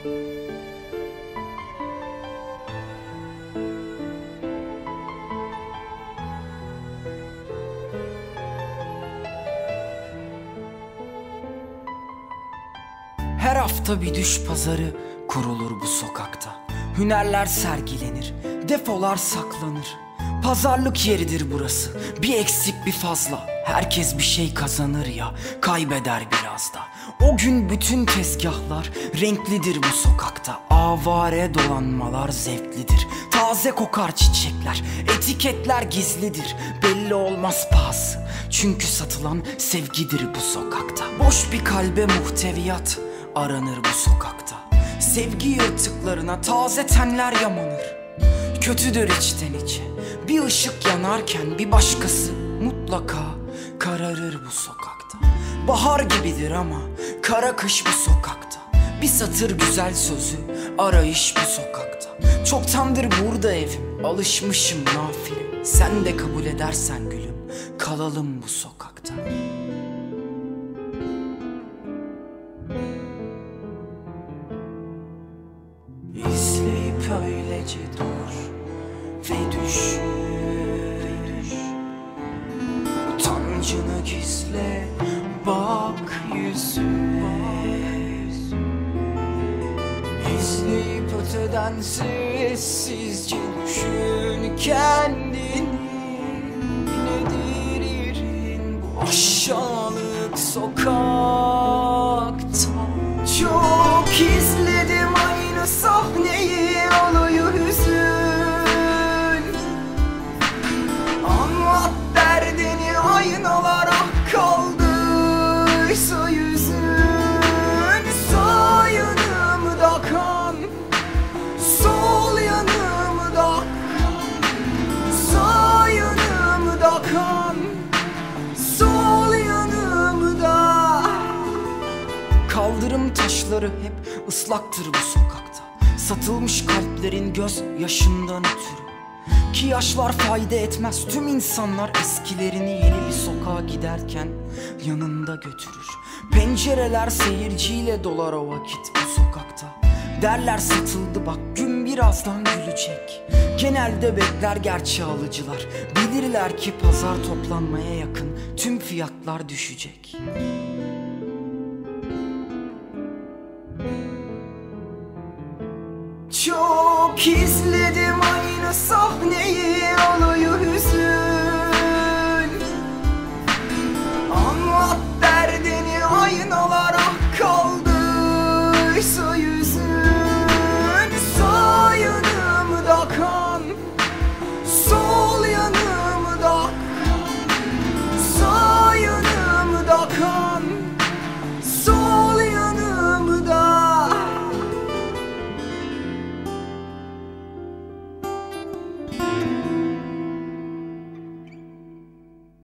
Her hafta bir düş pazarı kurulur bu sokakta. Hünerler sergilenir, defolar saklanır. Pazarlık yeridir burası. Bir eksik bir fazla. Herkes bir şey kazanır ya, kaybeder biraz da. O gün bütün tezgahlar renklidir bu sokakta. Avare dolanmalar zevklidir. Taze kokar çiçekler, etiketler gizlidir. Belli olmaz pahası. Çünkü satılan sevgidir bu sokakta. Boş bir kalbe muhteviyat aranır bu sokakta. Sevgi yırtıklarına taze tenler yamanır. Kötüdür içten içe. Bir ışık yanarken bir başkası mutlaka kararır bu sokakta. Bahar gibidir ama kara kış bu sokakta. Bir satır güzel sözü arayış bu sokakta. Çoktandır burada evim alışmışım nafile. Sen de kabul edersen gülüm kalalım bu sokakta. İzleyip öylece dur ve düşün Utancını gizle bak yüzüme öteden sessizce düşün kendini. Nedir yerin bu aşağılık sokakta? Çok izledim taşları hep ıslaktır bu sokakta. Satılmış kalplerin göz yaşından ötürü. Ki yaşlar fayda etmez. Tüm insanlar eskilerini yeni bir sokağa giderken yanında götürür. Pencereler seyirciyle dolar o vakit bu sokakta. Derler satıldı bak gün birazdan gülecek. Genelde bekler gerçi alıcılar. Bilirler ki pazar toplanmaya yakın Tüm fiyatlar düşecek Çok izledim